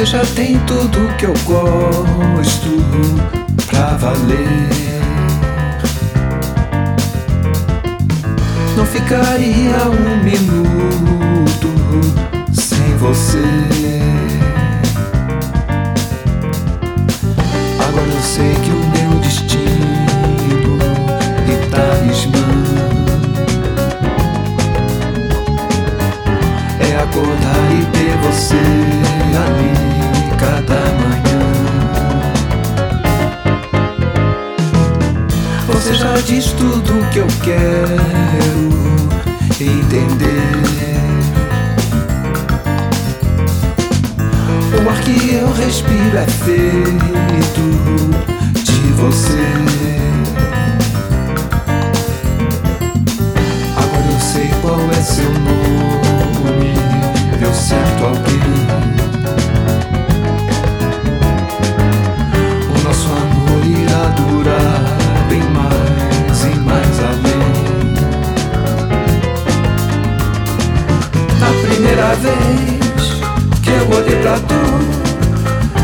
Você já tem tudo que eu gosto pra valer. Não ficaria um diz tudo que eu quero entender. O ar que eu respiro é feito de você. Vez que eu olhei pra tu,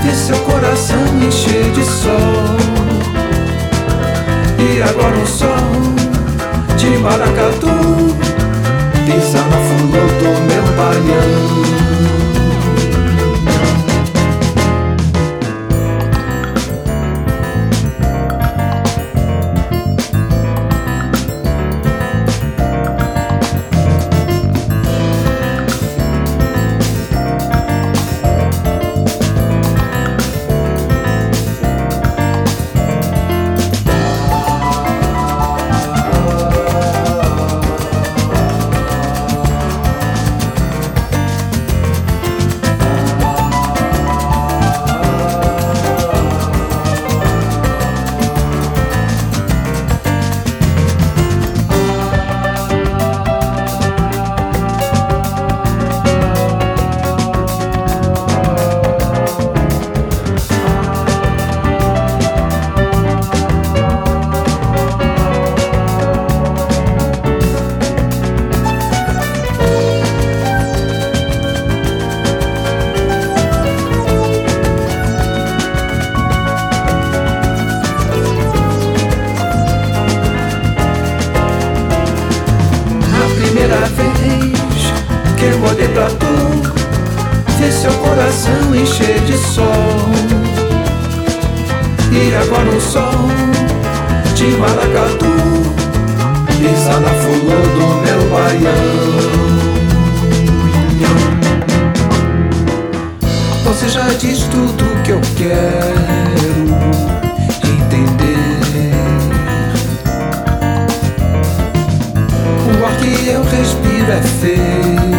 vi seu coração encher de sol. E agora um sol de maracatu pisa na flor do meu baião. Coração encher de sol. E agora um sol de maracatu pisa na flor do meu baião. Você já diz tudo que eu quero entender. O ar que eu respiro é você.